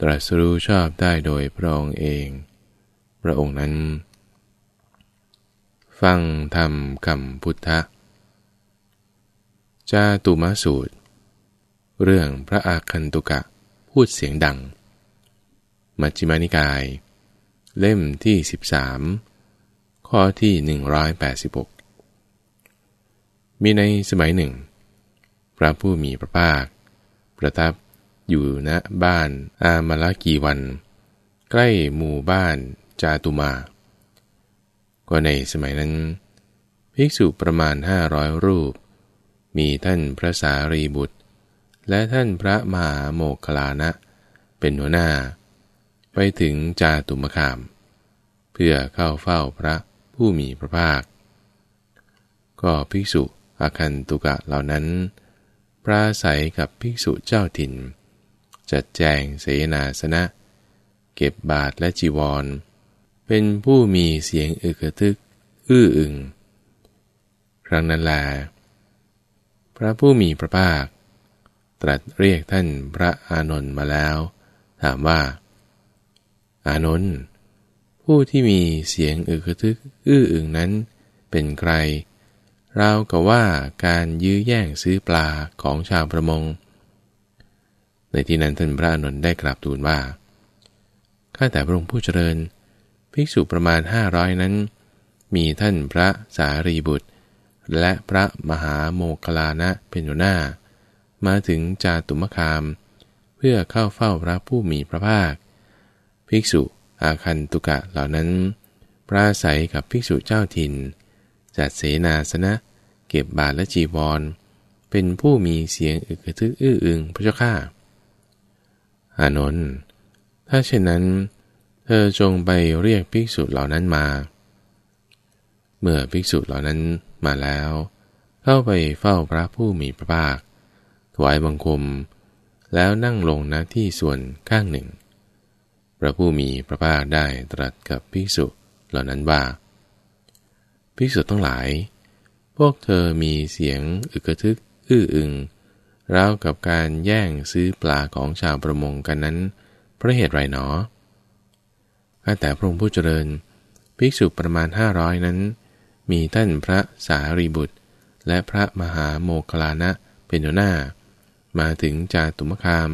ตรัสรู้ชอบได้โดยพระองค์เอง พระองค์นั้น ฟังธรรมคำพุทธะจาตุมาสูตร เรื่องพระอาคันตุกะพูดเสียงดัง มัจจิมานิกาย เล่มที่ 13 ข้อที่ 186 มีในสมัยหนึ่ง พระผู้มีพระภาค ประทับ อยู่ณบ้านอามาลกีวัน ใกล้หมู่บ้านจาตุมา ก็ในสมัยนั้น ภิกษุประมาณห้าร้อยรูป มีท่านพระสารีบุตร และท่านพระมหาโมคลานะ เป็นหัวหน้า ไปถึงจาตุมคาม เพื่อเข้าเฝ้าพระผู้มีพระภาค ก็ภิกษุอาคันตุกะเหล่านั้น ปราศัยกับภิกษุเจ้าถิ่น จัดแจงเสนาสนะ เก็บบาทและจีวร เป็นผู้มีเสียงอึกทึก อื้ออึง ครั้งนั้นแลพระผู้มีพระภาค ตรัสเรียกท่านพระอานนท์มาแล้ว ถามว่า อานนท์ผู้ที่มีเสียงอึกทึก อื้ออึงนั้น เป็นใครราวกับว่าการยื้อแย่งซื้อปลาของชาวประมง ในที่นั้นท่านพระอนุนได้กราบทูลว่า ข้าแต่พระองค์ผู้เจริญ ภิกษุประมาณห้าร้อยนั้น มีท่านพระสารีบุตร และพระมหาโมคลานะเป็นหัวหน้า มาถึงจาตุมคาม เพื่อเข้าเฝ้าพระผู้มีพระภาค ภิกษุอาคันตุกะเหล่านั้น ปราศัยกับภิกษุเจ้าถิ่น จัดเสนาสนะ เก็บบาทและจีวร เป็นผู้มีเสียงอึกทึกอื้ออึงพระเจ้าข้า อานนท์ถ้าเช่นนั้น เธอจงไปเรียกภิกษุเหล่านั้นมา เมื่อภิกษุเหล่านั้นมาแล้ว เข้าไปเฝ้าพระผู้มีพระภาค ถวายบังคม แล้วนั่งลงณที่ส่วนข้างหนึ่ง พระผู้มีพระภาคได้ตรัสกับภิกษุเหล่านั้นว่า ภิกษุทั้งหลาย พวกเธอมีเสียงอึกทึก อื้ออึง ราวกับการแย่งซื้อปลาของชาวประมงกันนั้น เพราะเหตุไรหนอแต่พระองค์ผู้เจริญ ภิกษุประมาณห้าร้อยนั้น มีท่านพระสารีบุตร และพระมหาโมคลานะเป็นหัวหน้า มาถึงจาตุมคาม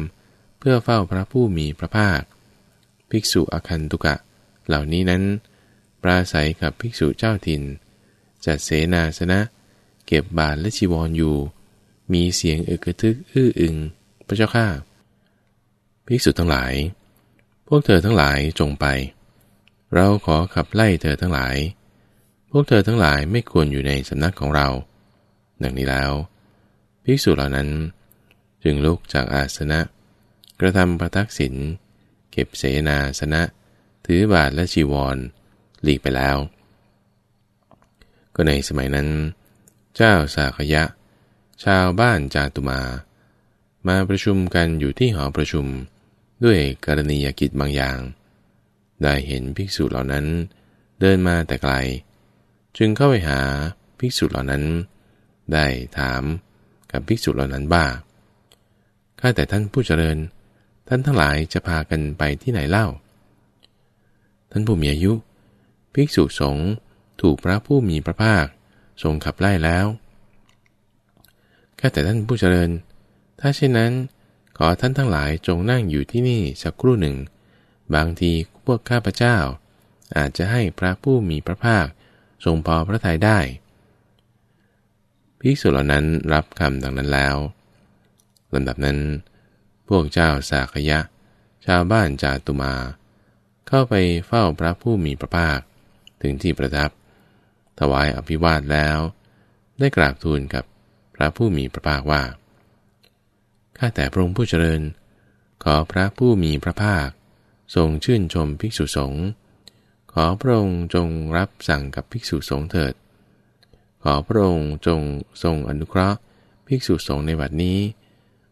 เพื่อเฝ้าพระผู้มีพระภาค ภิกษุอคันตุกะ เหล่านี้นั้น ปราศัยกับภิกษุเจ้าถิ่น จัดเสนาสนะ เก็บบาทและชีวรอยู่ มีเสียงอึกทึกอื้ออึง พระเจ้าข้าภิกษุทั้งหลาย พวกเธอทั้งหลายจงไป เราขอขับไล่เธอทั้งหลาย พวกเธอทั้งหลายไม่ควรอยู่ในสำนักของเรา ดังนี้แล้ว ภิกษุเหล่านั้น จึงลุกจากอาสนะ กระทำประทักษิณเก็บเสนาสนะ ถือบาทและจีวร หลีกไปแล้ว ก็ในสมัยนั้น เจ้าสาขยะ ชาวบ้านจาตุมา มาประชุมกันอยู่ที่หอประชุมด้วยกรณียกิจบางอย่าง ได้เห็นภิกษุเหล่านั้น เดินมาแต่ไกล จึงเข้าไปหาภิกษุเหล่านั้น ได้ถามกับภิกษุเหล่านั้นบ้าข้าแต่ท่านผู้เจริญ ท่านทั้งหลายจะพากันไปที่ไหนเล่า ท่านผู้มีอายุ ภิกษุสงฆ์ถูกพระผู้มีพระภาคทรงขับไล่แล้ว ข้าแต่ท่านผู้เจริญ ถ้าเช่นนั้น ขอท่านทั้งหลายจงนั่งอยู่ที่นี่สักครู่หนึ่ง บางทีพวกข้าพเจ้า อาจจะให้พระผู้มีพระภาคทรงพอพระทัยได้ภิกษุเหล่านั้นรับคำดังนั้นแล้วลำดับนั้น พวกเจ้าสากยะ ชาวบ้านจาตุมา เข้าไปเฝ้าพระผู้มีพระภาค ถึงที่ประทับ ถวายอภิวาทแล้ว ได้กราบทูลกับ พระผู้มีพระภาคว่า ข้าแต่พระองค์ผู้เจริญ ขอพระผู้มีพระภาค ทรงชื่นชมภิกษุสงฆ์ ขอพระองค์จงรับสั่งกับภิกษุสงฆ์เถิด ขอพระองค์จงทรงอนุเคราะห์ภิกษุสงฆ์ในบัดนี้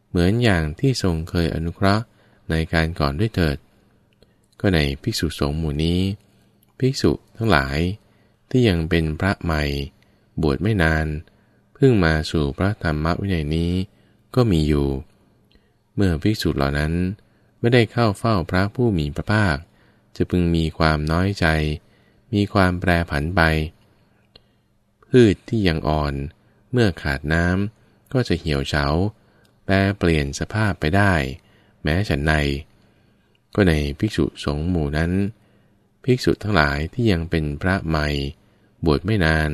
เหมือนอย่างที่ทรงเคยอนุเคราะห์ในการก่อนด้วยเถิด ก็ในภิกษุสงฆ์หมู่นี้ ภิกษุทั้งหลายที่ยังเป็นพระใหม่ บวชไม่นาน เพิ่งมาสู่พระธรรมวินัยนี้ก็มีอยู่ เมื่อภิกษุเหล่านั้นไม่ได้เข้าเฝ้าพระผู้มีพระภาค จะพึงมีความน้อยใจ มีความแปรผันไป พืชที่ยังอ่อน เมื่อขาดน้ำก็จะเหี่ยวเฉา แปรเปลี่ยนสภาพไปได้ แม้ฉันใน ก็ในภิกษุสงฆ์หมู่นั้น ภิกษุทั้งหลายที่ยังเป็นพระใหม่ บวชไม่นาน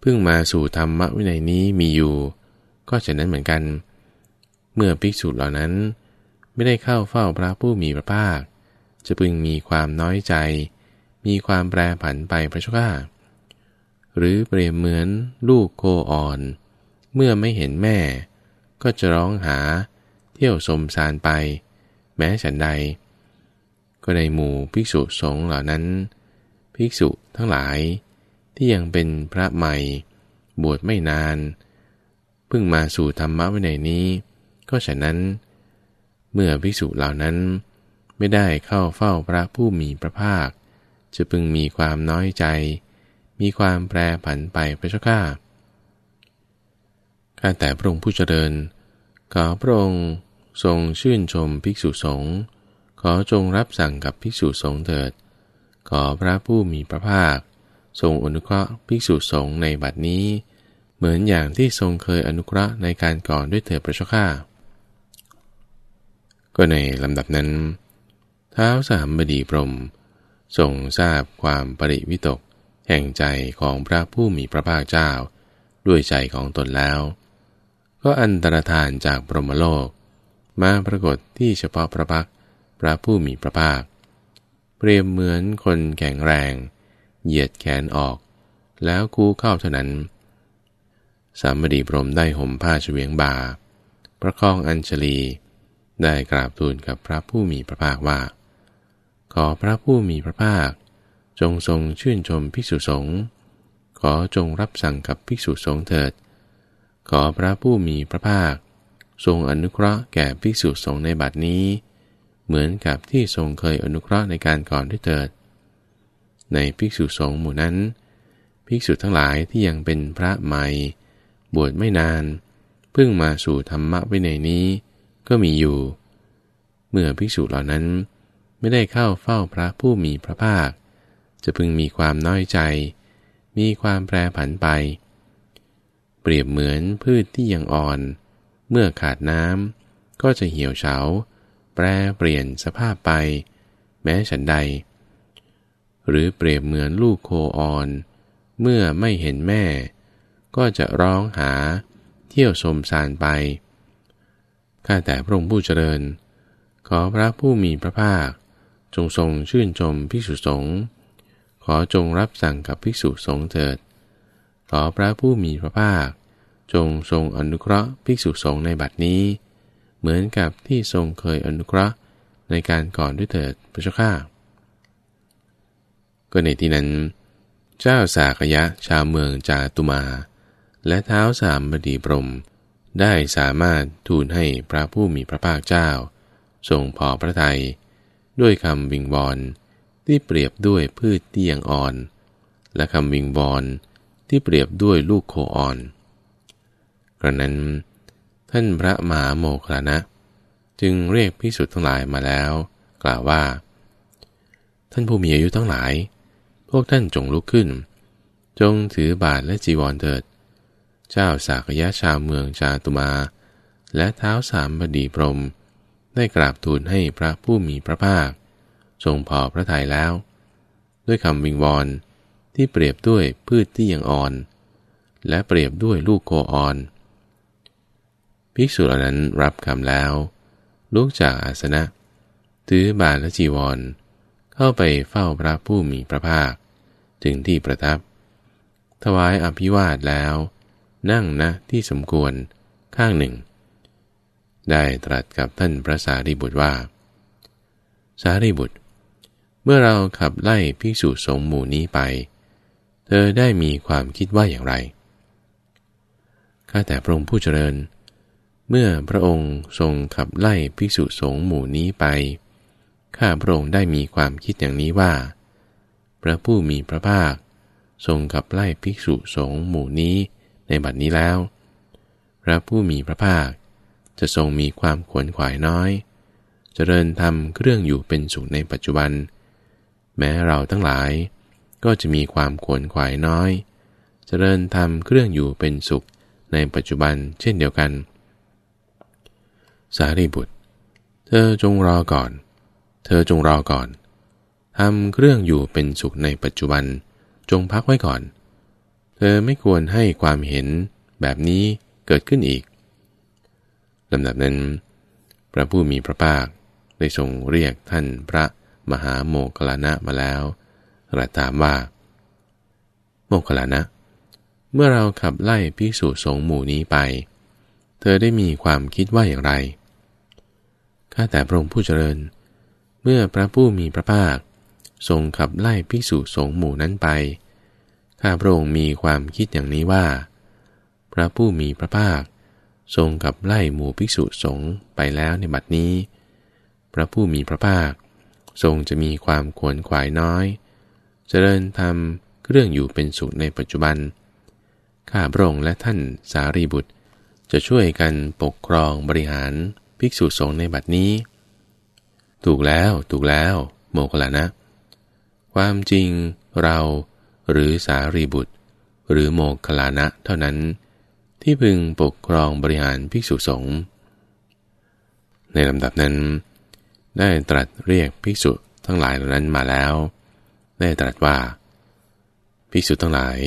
เพิ่งมาสู่ธรรมวินัยนี้มีอยู่ ก็ฉะนั้นเหมือนกัน เมื่อภิกษุเหล่านั้น ไม่ได้เข้าเฝ้าพระผู้มีพระภาค จะพึงมีความน้อยใจ มีความแปรผันไปพระเจ้าข้าหรือเปรียบเหมือนลูกโคอ่อน เมื่อไม่เห็นแม่ ก็จะร้องหาเที่ยวสมสารไป แม้ฉันใด ก็ในหมู่ภิกษุสงฆ์เหล่านั้น ภิกษุทั้งหลาย ที่ยังเป็นพระใหม่ บวชไม่นาน เพิ่งมาสู่ธรรมะวินัยนี้ ก็ฉะนั้น เมื่อภิกษุเหล่านั้น ไม่ได้เข้าเฝ้าพระผู้มีพระภาค จะพึงมีความน้อยใจ มีความแปรผันไปพระเจ้าข้าข้าแต่พระองค์ผู้เจริญ ขอพระองค์ทรงชื่นชมภิกษุสงฆ์ขอจงรับสั่งกับภิกษุสงฆ์เถิด ขอพระผู้มีพระภาค ทรงอนุเคราะห์ภิกษุสงฆ์ในบัดนี้ เหมือนอย่างที่ทรงเคยอนุเคราะห์ในการก่อนด้วยเถิดพระเจ้าข้าก็ในลำดับนั้นเท้าสามบดีพรมทรงทราบความปริวิตก แห่งใจของพระผู้มีพระภาคเจ้า ด้วยใจของตนแล้ว ก็อันตรธานจากพรหมโลก มาปรากฏที่เฉพาะพระพักพระผู้มีพระภาค เปรียบเหมือนคนแข็งแรง เหยียดแขนออก แล้วคูเข้าเท่านั้น สามดีพรมได้ห่มผ้าเฉวียงบา ประคองอัญชลี ได้กราบทูลกับพระผู้มีพระภาคว่า ขอพระผู้มีพระภาค จงทรงชื่นชมภิกษุสงฆ์ขอจงรับสั่งกับภิกษุสงฆ์เถิด ขอพระผู้มีพระภาค ทรงอนุเคราะห์แก่ภิกษุสงฆ์ในบัดนี้ เหมือนกับที่ทรงเคยอนุเคราะห์ในการก่อนด้วยเถิด ในภิกษุสงฆ์หมู่นั้น ภิกษุทั้งหลายที่ยังเป็นพระใหม่ บวชไม่นาน เพิ่งมาสู่ธรรมะวินัยนี้ ก็มีอยู่ เมื่อภิกษุเหล่านั้นไม่ได้เข้าเฝ้าพระผู้มีพระภาค จะพึงมีความน้อยใจ มีความแปรผันไป เปรียบเหมือนพืชที่ยังอ่อน เมื่อขาดน้ำก็จะเหี่ยวเฉา แปรเปลี่ยนสภาพไป แม้ฉันใด หรือเปรียบเหมือนลูกโคอ่อน เมื่อไม่เห็นแม่ ก็จะร้องหาเที่ยวสมสารไป ข้าแต่พระองค์ผู้เจริญ ขอพระผู้มีพระภาค จงทรงชื่นชมภิกษุสงฆ์ ขอจงรับสั่งกับภิกษุสงฆ์เถิด ขอพระผู้มีพระภาค จงทรงอนุเคราะห์ภิกษุสงฆ์ในบัดนี้ เหมือนกับที่ทรงเคยอนุเคราะห์ในการก่อนด้วยเถิดพระเจ้าข้า ก็ในที่นั้น เจ้าสากยะชาวเมืองจาตุมา และเท้าสามบดีพรม ได้สามารถทูลให้พระผู้มีพระภาคเจ้า ทรงพอพระทยัยด้วยคำวิงวอนที่เปรียบด้วยพืชที่ยังอ่อน และคำวิงวอนที่เปรียบด้วยลูกโคอ่อนกระนั้น ท่านพระมหาโมคลานะ จึงเรียกพิสุทธ์ทั้งหลายมาแล้ว กล่าวว่า ท่านผู้มีอายุทั้งหลาย พวกท่านจงลุกขึ้น จงถือบาทและจีวรเถิด เจ้าสากยะชาวเมืองจาตุมา และเท้าสามบดีพรม ได้กราบทูลให้พระผู้มีพระภาค ทรงพอพระทัยแล้ว ด้วยคำวิงวอนที่เปรียบด้วยพืชที่ยังอ่อน และเปรียบด้วยลูกโคอ่อน ภิกษุเหล่านั้นรับคำแล้วลุกจากอาสนะ ถือบาทและจีวร เข้าไปเฝ้าพระผู้มีพระภาค ถึงที่ประทับ ถวายอภิวาทแล้ว นั่งนะที่สมควรข้างหนึ่ง ได้ตรัสกับท่านพระสารีบุตรว่า สารีบุตร เมื่อเราขับไล่ภิกษุสงฆ์หมู่นี้ไป เธอได้มีความคิดว่าอย่างไรข้าแต่พระองค์ผู้เจริญ เมื่อพระองค์ทรงขับไล่ภิกษุสงฆ์หมู่นี้ไป ข้าพระองค์ได้มีความคิดอย่างนี้ว่า พระผู้มีพระภาค ทรงขับไล่ภิกษุสงฆ์หมู่นี้ในบัดนี้แล้ว พระผู้มีพระภาค จะทรงมีความขวนขวายน้อย เจริญทำเครื่องอยู่เป็นสุขในปัจจุบัน แม้เราทั้งหลายก็จะมีความขวนขวายน้อย เจริญทำเครื่องอยู่เป็นสุขในปัจจุบันเช่นเดียวกัน สารีบุตร เธอจงรอก่อน เธอจงรอก่อนทำเครื่องอยู่เป็นสุขในปัจจุบัน จงพักไว้ก่อน เธอไม่ควรให้ความเห็นแบบนี้เกิดขึ้นอีกลำดับนั้น พระผู้มีพระภาคได้ทรงเรียกท่านพระมหาโมกขลานะมาแล้วตรัสถามว่า โมกขลานะ เมื่อเราขับไล่ภิกษุสงฆ์หมู่นี้ไป เธอได้มีความคิดว่าอย่างไร ข้าแต่พระองค์ผู้เจริญเมื่อพระผู้มีพระภาค ทรงขับไล่ภิกษุสงฆ์หมู่นั้นไป ข้าพระองค์มีความคิดอย่างนี้ว่า พระผู้มีพระภาค ทรงขับไล่หมู่ภิกษุสงฆ์ไปแล้วในบัดนี้ พระผู้มีพระภาค ทรงจะมีความขวนขวายน้อย เจริญธรรมเรื่องอยู่เป็นสุขในปัจจุบัน ข้าพระองค์และท่านสารีบุตร จะช่วยกันปกครองบริหารภิกษุสงฆ์ในบัดนี้ ถูกแล้ว ถูกแล้ว โมกขลานะ ความจริงเราหรือสารีบุตร หรือโมกขลานะเท่านั้น ที่พึงปกครองบริหารภิกษุสงฆ์ในลำดับนั้น ได้ตรัสเรียกภิกษุทั้งหลายเหล่านั้นมาแล้ว ได้ตรัสว่า ภิกษุทั้งหลาย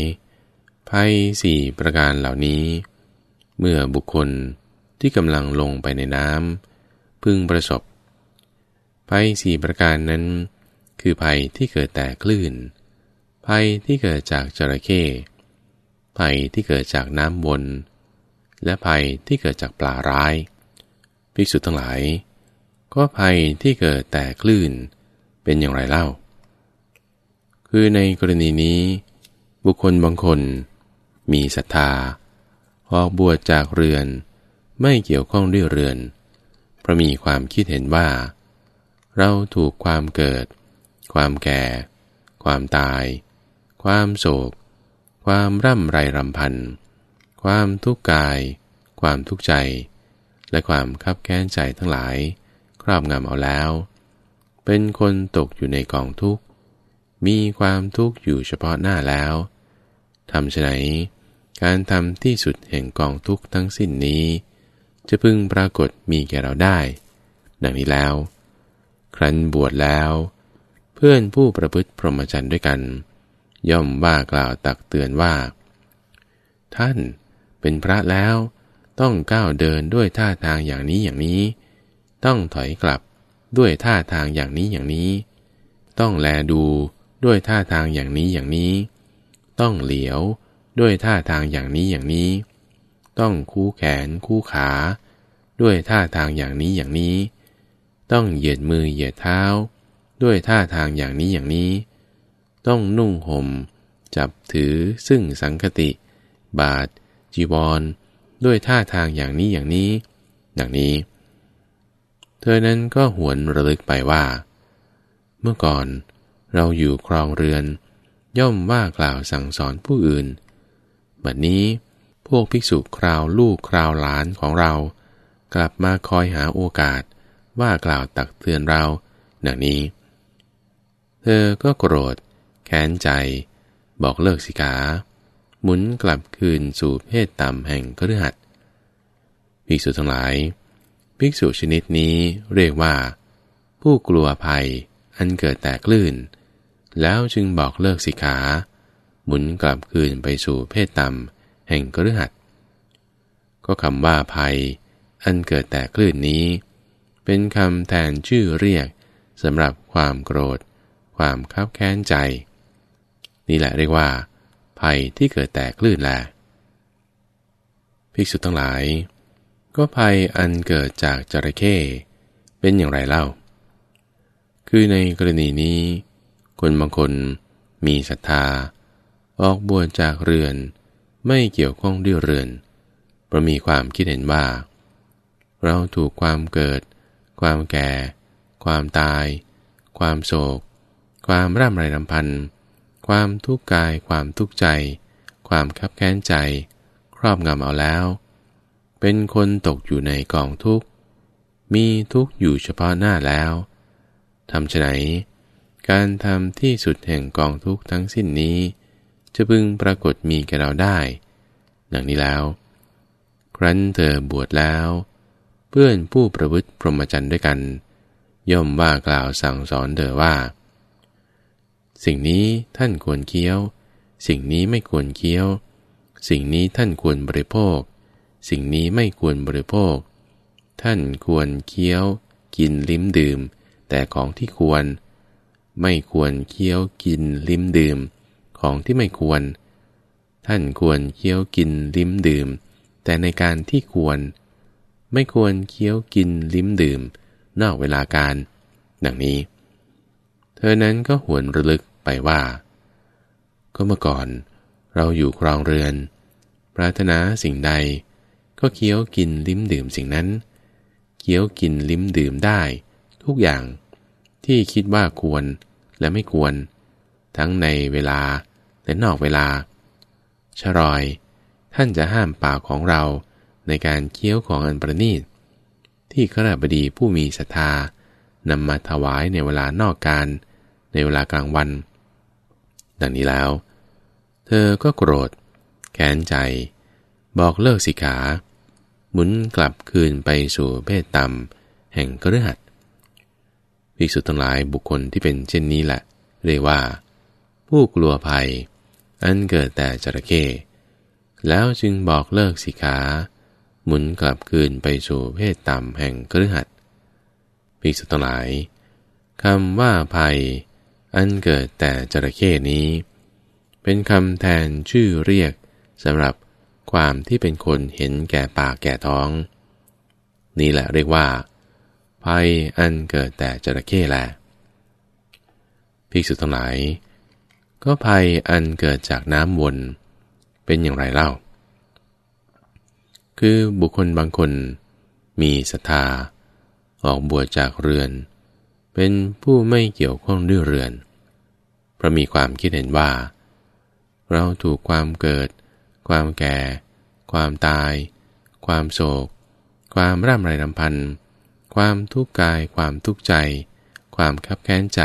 ภัยสี่ประการเหล่านี้ เมื่อบุคคลที่กำลังลงไปในน้ำพึงประสบ ภัยสี่ประการนั้น คือภัยที่เกิดแต่คลื่น ภัยที่เกิดจากจระเข้ภัยที่เกิดจากน้ำวน และภัยที่เกิดจากปลาร้ายภิกษุทั้งหลาย ก็ภัยที่เกิดแต่คลื่น เป็นอย่างไรเล่า คือในกรณีนี้ บุคคลบางคน มีศรัทธา ออกบวชจากเรือน ไม่เกี่ยวข้องด้วยเรือน เพราะมีความคิดเห็นว่า เราถูกความเกิด ความแก่ ความตาย ความโศก ความร่ำไรรำพัน ความทุกข์กาย ความทุกข์ใจ และความคับแค้นใจทั้งหลาย ครอบงำเอาแล้ว เป็นคนตกอยู่ในกองทุกข์ มีความทุกข์อยู่เฉพาะหน้าแล้วทำไฉนการทำที่สุดแห่งกองทุกข์ทั้งสิ้นนี้ จะพึงปรากฏมีแก่เราได้ ดังนี้แล้ว ครั้นบวชแล้ว เพื่อนผู้ประพฤติพรหมจรรย์ด้วยกัน ย่อมว่ากล่าวตักเตือนว่า ท่านเป็นพระแล้วต้องก้าวเดินด้วยท่าทางอย่างนี้อย่างนี้ ต้องถอยกลับด้วยท่าทางอย่างนี้อย่างนี้ ต้องแลดูด้วยท่าทางอย่างนี้อย่างนี้ ต้องเหลียวด้วยท่าทางอย่างนี้อย่างนี้ ต้องคู่แขนคู่ขา ด้วยท่าทางอย่างนี้อย่างนี้ ต้องเหยียดมือเหยียดเท้า ด้วยท่าทางอย่างนี้อย่างนี้ ต้องนุ่งหม่ม จับถือซึ่งสังคติ บาท จีวร ด้วยท่าทางอย่างนี้อย่างนี้อย่างนี้ เธอนั้นก็หวนระลึกไปว่า เมื่อก่อนเราอยู่ครองเรือน ย่อมว่ากล่าวสั่งสอนผู้อื่น บัดนี้พวกภิกษุคราวลูกคราวหลานของเรา กลับมาคอยหาโอกาส ว่ากล่าวตักเตือนเราดังนี้ เธอก็โกรธ แค้นใจ บอกเลิกสิกา หมุนกลับคืนสู่เพศต่ำแห่งกฤหัสภิกษุทั้งหลาย ภิกษุชนิดนี้เรียกว่า ผู้กลัวภัยอันเกิดแต่คลื่น แล้วจึงบอกเลิกสิกา หมุนกลับคืนไปสู่เพศต่ำแห่งกฤหัสก็คำว่าภัย อันเกิดแต่คลื่นนี้ เป็นคำแทนชื่อเรียกสำหรับความโกรธ ความคับแค้นใจ นี่แหละเรียกว่า ภัยที่เกิดแต่คลื่นแลภิกษุทั้งหลาย ก็ภัยอันเกิดจากจระเข้เป็นอย่างไรเล่า คือในกรณีนี้ คนบางคนมีศรัทธา ออกบวชจากเรือน ไม่เกี่ยวข้องด้วยเรือนเพราะมีความคิดเห็นว่า เราถูกความเกิด ความแก่ ความตาย ความโศก ความร่ำไรรำพันธ์ความทุกข์กาย ความทุกข์ใจ ความคับแค้นใจ ครอบงำเอาแล้ว เป็นคนตกอยู่ในกองทุกข์ มีทุกข์อยู่เฉพาะหน้าแล้วทำไฉนการทำที่สุดแห่งกองทุกข์ทั้งสิ้นนี้ จะพึงปรากฏมีแก่เราได้ ดังนี้แล้ว ครั้นเธอบวชแล้ว เพื่อนผู้ประพฤติพรหมจรรย์ด้วยกัน ย่อมว่ากล่าวสั่งสอนเธอว่า สิ่งนี้ท่านควรเคี้ยว สิ่งนี้ไม่ควรเคี้ยว สิ่งนี้ท่านควรบริโภค สิ่งนี้ไม่ควรบริโภค ท่านควรเคี้ยว กินลิ้มดื่ม แต่ของที่ควร ไม่ควรเคี้ยวกินลิ้มดื่ม ของที่ไม่ควร ท่านควรเคี้ยวกินลิ้มดื่ม แต่ในการที่ควร ไม่ควรเคี้ยวกินลิ้มดื่ม นอกเวลาการ ดังนี้ เธอนั้นก็หวนระลึกไปว่า ก็เมื่อก่อน เราอยู่ครองเรือน ปรารถนาสิ่งใด ก็เคี้ยวกินลิ้มดื่มสิ่งนั้น เคี้ยวกินลิ้มดื่มได้ ทุกอย่างที่คิดว่าควรและไม่ควร ทั้งในเวลาและนอกเวลาชรอย ท่านจะห้ามปากของเรา ในการเคี้ยวของอันประณีต ที่ขราบดีผู้มีศรัทธานำมาถวายในเวลานอกการในเวลากลางวัน ดังนี้แล้ว เธอก็โกรธ แค้นใจ บอกเลิกสิขา หมุนกลับคืนไปสู่เพศต่ำแห่งกระหัดภิกษุทั้งหลายบุคคลที่เป็นเช่นนี้แหละ เรียกว่า ผู้กลัวภัย อันเกิดแต่จระเข้แล้วจึงบอกเลิกสิขา หมุนกลับคืนไปสู่เพศต่ำแห่งกฤหัสภิกษุทั้งหลายคำว่าภัย อันเกิดแต่จระเข้นี้ เป็นคำแทนชื่อเรียกสำหรับความที่เป็นคนเห็นแก่ปากแก่ท้อง นี่แหละเรียกว่า ภัยอันเกิดแต่จระเข้แลภิกษุทั้งหลาย ก็ภัยอันเกิดจากน้ำวน เป็นอย่างไรเล่า คือบุคคลบางคน มีศรัทธา ออกบวชจากเรือน เป็นผู้ไม่เกี่ยวข้องด้วยเรือน เพราะมีความคิดเห็นว่า เราถูกความเกิด ความแก่ ความตาย ความโศก ความร่ำไรรำพันธ์ความทุกข์กาย ความทุกข์ใจ ความคับแค้นใจ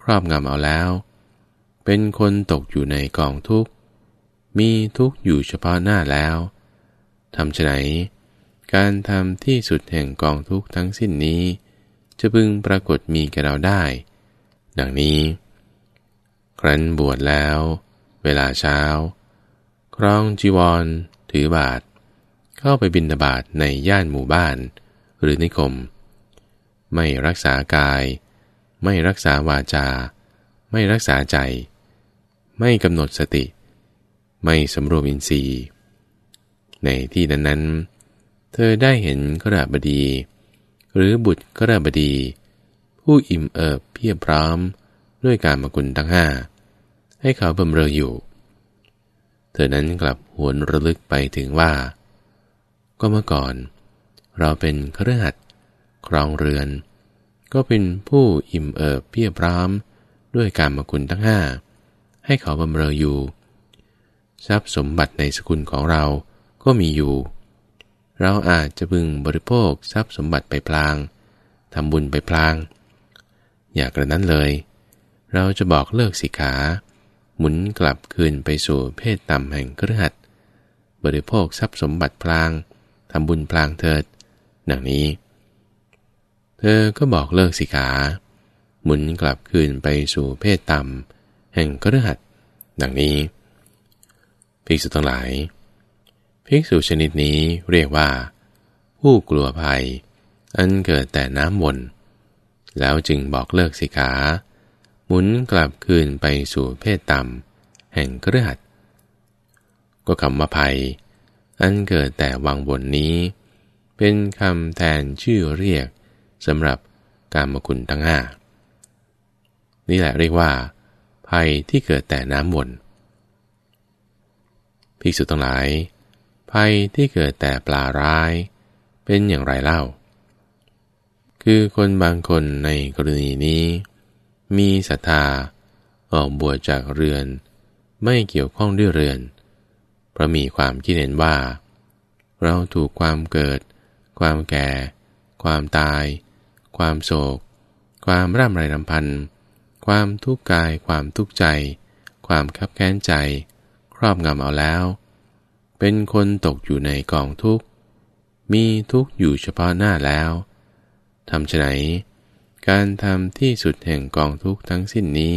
ครอบงำเอาแล้ว เป็นคนตกอยู่ในกองทุกข์ มีทุกข์อยู่เฉพาะหน้าแล้ว ทำไฉนการทำที่สุดแห่งกองทุกทั้งสิ้นนี้ จะพึงปรากฏมีแก่เราได้ ดังนี้ ครั้นบวชแล้ว เวลาเช้า ครองจีวร ถือบาท เข้าไปบินบาตในย่านหมู่บ้าน หรือนิคม ไม่รักษากาย ไม่รักษาวาจา ไม่รักษาใจ ไม่กำหนดสติ ไม่สำรวมอินทรีย์ ในที่นั้นๆ เธอได้เห็นกระบดี หรือบุตรกระบดี ผู้อิ่มเอิบเพียบพร้อมด้วยการมกุลทั้งห้าให้เขาบำเรออยู่ เธอนั้นกลับหวนระลึกไปถึงว่า ก็เมื่อก่อน เราเป็นเครือขัดครองเรือน ก็เป็นผู้อิ่มเอิบเพียบพร้อมด้วยการมคุณทั้งห้าให้เขาบำเรออยู่ ทรัพย์สมบัติในสกุลของเรา ก็มีอยู่ เราอาจจะพึงบริโภคทรัพย์สมบัติไปพลางทำบุญไปพลาง อย่ากระนั้นเลย เราจะบอกเลิกสิขา หมุนกลับคืนไปสู่เพศต่ำแห่งเครือขัดบริโภคทรัพย์สมบัติพลางทำบุญพลางเถิดดังนี้ เธอก็บอกเลิกสิขาหมุนกลับคืนไปสู่เพศต่ำแห่งกระหัดดังนี้ภิกษุทั้งหลาย ภิกษุชนิดนี้เรียกว่า ผู้กลัวภัย อันเกิดแต่น้ำวน แล้วจึงบอกเลิกสิขาหมุนกลับคืนไปสู่เพศต่ำแห่งกระหัดก็คำว่าภัย อันเกิดแต่วังบนนี้ เป็นคำแทนชื่อเรียกสำหรับการมคุณทั้งห้านี่แหละเรียกว่า ภัยที่เกิดแต่น้ำวนภิกษุทั้งหลาย ภัยที่เกิดแต่ปลาร้าย เป็นอย่างไรเล่า คือคนบางคนในกรณีนี้ มีศรัทธาออกบวชจากเรือน ไม่เกี่ยวข้องด้วยเรือนเพราะมีความคิดเห็นว่า เราถูกความเกิด ความแก่ ความตาย ความโศก ความร่ำไรรำพันความทุกข์กาย ความทุกข์ใจ ความคับแค้นใจ ครอบงำเอาแล้ว เป็นคนตกอยู่ในกองทุกข์ มีทุกข์อยู่เฉพาะหน้าแล้วทำไฉนการทำที่สุดแห่งกองทุกข์ทั้งสิ้นนี้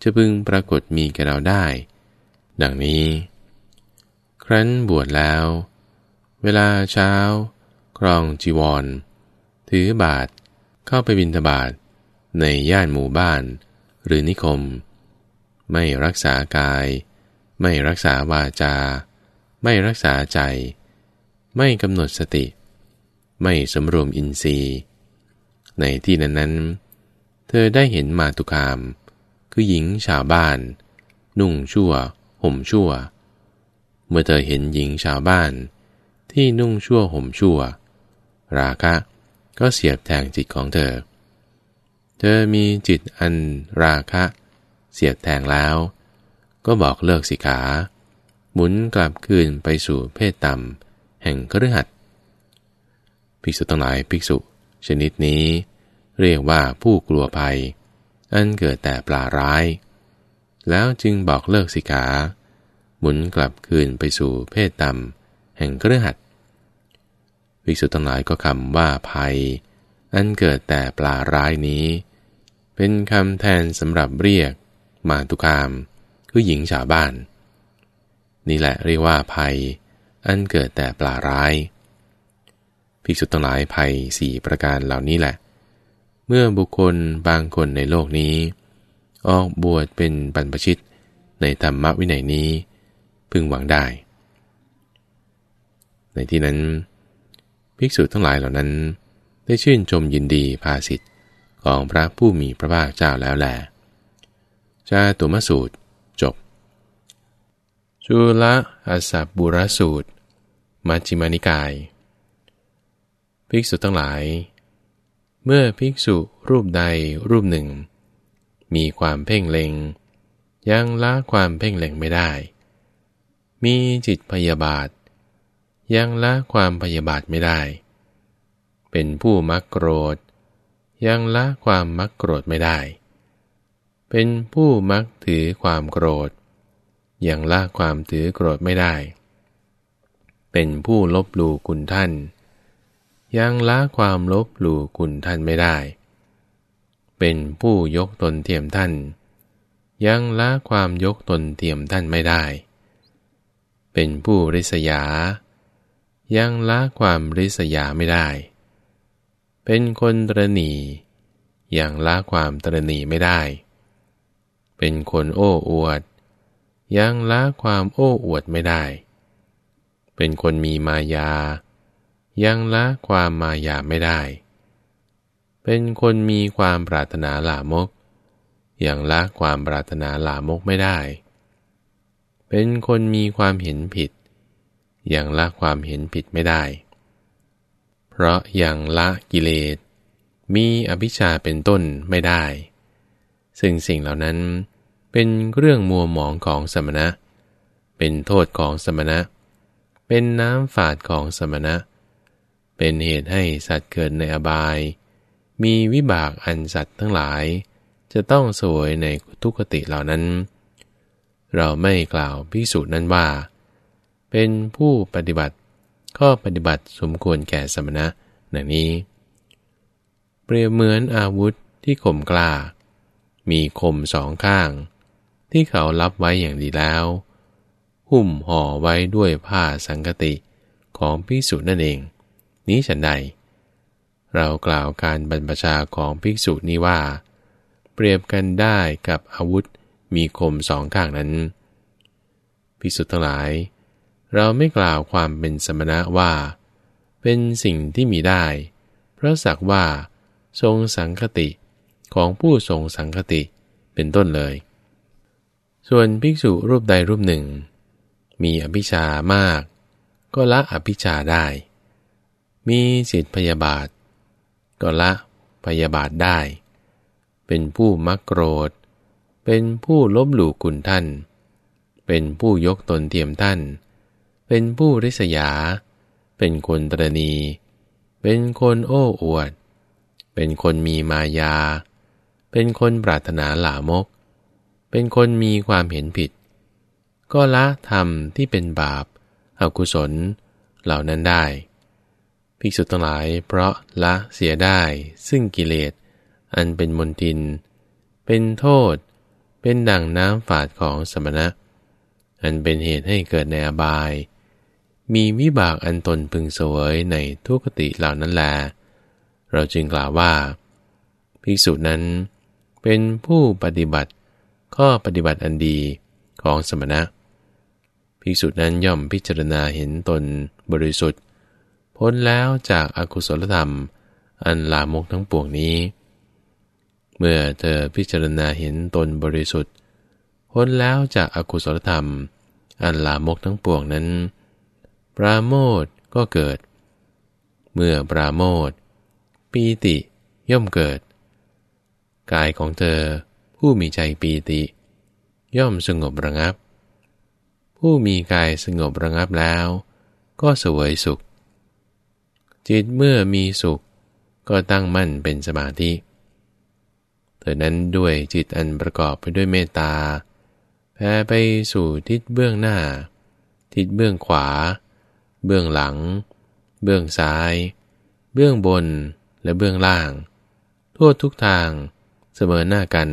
จะพึงปรากฏมีแก่เราได้ ดังนี้ ครั้นบวชแล้ว เวลาเช้า ครองจีวร ถือบาทเข้าไปบินทบาทในย่านหมู่บ้าน หรือนิคม ไม่รักษากาย ไม่รักษาวาจา ไม่รักษาใจ ไม่กำหนดสติ ไม่สมรวมอินทรีย์ ในที่นั้นนั้นเธอได้เห็นมาตุคาม คือหญิงชาวบ้าน นุ่งชั่ว ห่มชั่ว เมื่อเธอเห็นหญิงชาวบ้าน ที่นุ่งชั่วห่มชั่ว ราคะก็เสียบแทงจิตของเธอ เธอมีจิตอันราคะ เสียบแทงแล้ว ก็บอกเลิกสิขา หมุนกลับคืนไปสู่เพศต่ำแห่งคฤหัสถ์ภิกษุทั้งหลายภิกษุ ชนิดนี้ เรียกว่าผู้กลัวภัย อันเกิดแต่ปลาร้าย แล้วจึงบอกเลิกสิกขา หมุนกลับคืนไปสู่เพศต่ำแห่งคฤหัสถ์ภิกษุทั้งหลายก็คำว่าภัย อันเกิดแต่ปลาร้ายนี้ เป็นคำแทนสำหรับเรียกมาตุคาม คือหญิงชาวบ้าน นี่แหละเรียกว่าภัย อันเกิดแต่ปลาร้ายภิกษุทั้งหลายภัยสี่ประการเหล่านี้แหละ เมื่อบุคคลบางคนในโลกนี้ ออกบวชเป็นบรรพชิตในธรรมวินัยนี้ พึงหวังได้ ในที่นั้น ภิกษุทั้งหลายเหล่านั้น ได้ชื่นชมยินดีภาสิทธิ์ของพระผู้มีพระภาคเจ้าแล้วแหละจาตุมสูตร จุลอาสับบุรสูตร มัจิมานิกาย ภิกษุทั้งหลาย เมื่อภิกษุรูปใดรูปหนึ่ง มีความเพ่งเล็ง ยังละความเพ่งเล็งไม่ได้ มีจิตพยาบาท ยังละความพยาบาทไม่ได้ เป็นผู้มักโกรธ ยังละความมักโกรธไม่ได้ เป็นผู้มักถือความโกรธ ยังละความถือโกรธไม่ได้ เป็นผู้ลบหลู่คุณท่าน ยังละความลบหลู่คุณท่านไม่ได้ เป็นผู้ยกตนเทียมท่าน ยังละความยกตนเทียมท่านไม่ได้ เป็นผู้ริษยา ยังละความริษยาไม่ได้ เป็นคนตรณียังละความตรณีไม่ได้ เป็นคนโอ้อวด ยังละความโอ้อวดไม่ได้ เป็นคนมีมายา ยังละความมายาไม่ได้ เป็นคนมีความปรารถนาหลามก ยังละความปรารถนาหลามกไม่ได้ เป็นคนมีความเห็นผิด ยังละความเห็นผิดไม่ได้ เพราะยังละกิเลส มีอภิชาเป็นต้นไม่ได้ ซึ่งสิ่งเหล่านั้นเเป็นเรื่องมัวหมองของสมณะ เป็นโทษของสมณะ เป็นน้ำฝาดของสมณะ เป็นเหตุให้สัตว์เกิดในอบาย มีวิบากอันสัตว์ทั้งหลาย จะต้องสวยในทุกขติเหล่านั้น เราไม่กล่าวพิสูจน์นั้นว่า เป็นผู้ปฏิบัติข้อปฏิบัติสมควรแก่สมณะดังนี้ เปรียบเหมือนอาวุธที่คมกล้า มีคมสองข้าง ที่เขารับไว้อย่างดีแล้ว หุ้มห่อไว้ด้วยผ้าสังกติของภิกษุนั่นเอง นี้ฉันใด เรากล่าวการบรรพชาของภิกษุนี้ว่า เปรียบกันได้กับอาวุธมีคมสองข้างนั้น ภิกษุทั้งหลาย เราไม่กล่าวความเป็นสมณะว่า เป็นสิ่งที่มีได้ เพราะสักว่า ทรงสังคติของผู้ทรงสังคติเป็นต้นเลย ส่วนภิกษุรูปใดรูปหนึ่ง มีอภิชามาก ก็ละอภิชาได้ มีสิทธิพยาบาท ก็ละพยาบาทได้ เป็นผู้มักโกรธ เป็นผู้ลบหลู่คุณท่าน เป็นผู้ยกตนเทียมท่าน เป็นผู้ริษยา เป็นคนตรณี เป็นคนโอ้อวด เป็นคนมีมายา เป็นคนปรารถนาหลามก เป็นคนมีความเห็นผิด ก็ละธรรมที่เป็นบาปอากุศล เหล่านั้นได้ภิกษุทั้งหลายเพราะละเสียได้ซึ่งกิเลส อันเป็นมนทิน เป็นโทษ เป็นดั่งน้ำฝาดของสมณะ อันเป็นเหตุให้เกิดในอบาย มีวิบากอันตนพึงเสวยในทุกขติเหล่านั้นแล เราจึงกล่าวว่า ภิกษุนั้นเป็นผู้ปฏิบัติ ข้อปฏิบัติอันดีของสมณะ ภิกษุนั้นย่อมพิจารณาเห็นตนบริสุทธิ์ พ้นแล้วจากอากุศลธรรม อันลามกทั้งปวงนี้ เมื่อเธอพิจารณาเห็นตนบริสุทธิ์ พ้นแล้วจากอากุศลธรรม อันลามกทั้งปวงนั้น ปราโมทก็เกิด เมื่อปราโมทปีติย่อมเกิด กายของเธอ ผู้มีใจปีติ ย่อมสงบระงับ ผู้มีกายสงบระงับแล้ว ก็เสวยสุข จิตเมื่อมีสุขก็ตั้งมั่นเป็นสมาธิเธอนั้นด้วยจิตอันประกอบไปด้วยเมตตาแผ่ไปสู่ทิศเบื้องหน้า ทิศเบื้องขวา เบื้องหลัง เบื้องซ้าย เบื้องบนและเบื้องล่าง ทั่วทุกทางเสมอหน้ากัน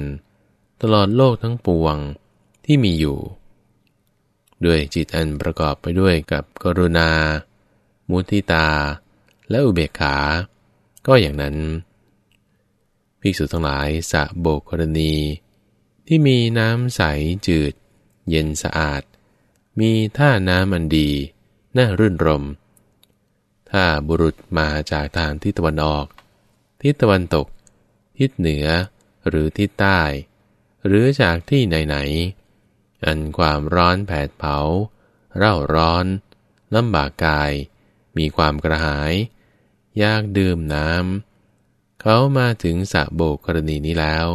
ตลอดโลกทั้งปวงที่มีอยู่ ด้วยจิตอันประกอบไปด้วยกับกรุณา มุทิตา และอุเบกขา ก็อย่างนั้น ภิกษุทั้งหลายสะโบกรณี ที่มีน้ำใสจืด เย็นสะอาด มีท่าน้ำอันดี น่ารื่นรม ถ้าบุรุษมาจากทางทิศตะวันออก ทิศตะวันตก ทิศเหนือหรือทิศใต้ หรือจากที่ไหนๆ อันความร้อนแผดเผา เร่าร้อน ลำบากกาย มีความกระหายอยากดื่มน้ำ เขามาถึงสะโบกกรณีนี้แล้ว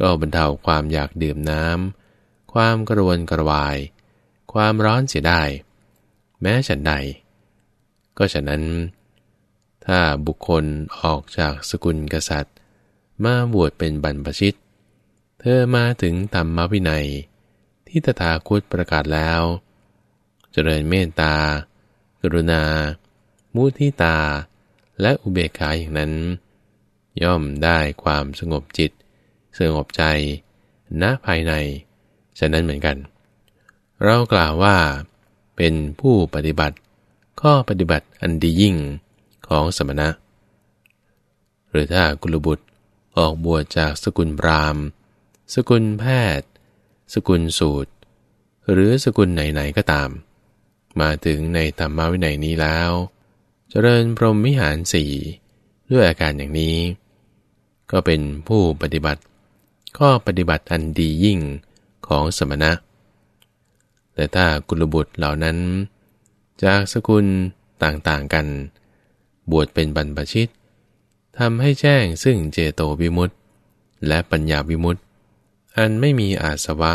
ก็บรรเทาความอยากดื่มน้ำ ความกระวนกระวาย ความร้อนเสียได้ แม้ฉันใด ก็ฉะนั้น ถ้าบุคคลออกจากสกุลกษัตริย์ มาบวชเป็นบรรพชิต เธอมาถึงธรรมวินัย ที่ตถาคตประกาศแล้ว เจริญเมตตา กรุณา มุทิตา และอุเบกขาอย่างนั้น ย่อมได้ความสงบจิต สงบใจณภายใน ฉะนั้นเหมือนกัน เรากล่าวว่า เป็นผู้ปฏิบัติ ข้อปฏิบัติอันดียิ่งของสมณะ หรือถ้ากุลบุตรออกบวชจากสกุลพราม สกุลแพทย์ สกุลสูตร หรือสกุลไหนๆก็ตาม มาถึงในธรรมวินัยนี้แล้ว เจริญพรหมวิหารสี่ด้วยอาการอย่างนี้ ก็เป็นผู้ปฏิบัติ ข้อปฏิบัติอันดียิ่งของสมณะ แต่ถ้ากุลบุตรเหล่านั้น จากสกุลต่างๆกัน บวชเป็นบรรพชิตทำให้แจ้งซึ่งเจโตวิมุตติและปัญญาวิมุตติ อันไม่มีอาสวะ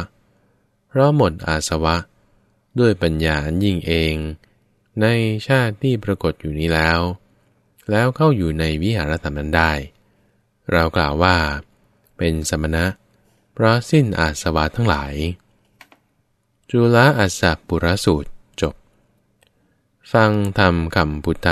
เพราะหมดอาสวะ ด้วยปัญญาอันยิ่งเอง ในชาติที่ปรากฏอยู่นี้แล้ว แล้วเข้าอยู่ในวิหารธรรมนั้นได้ เรากล่าวว่า เป็นสมณะ เพราะสิ้นอาสวะทั้งหลาย จุลอัสสปุรสูตรจบ ฟังธรรมคำพุทธ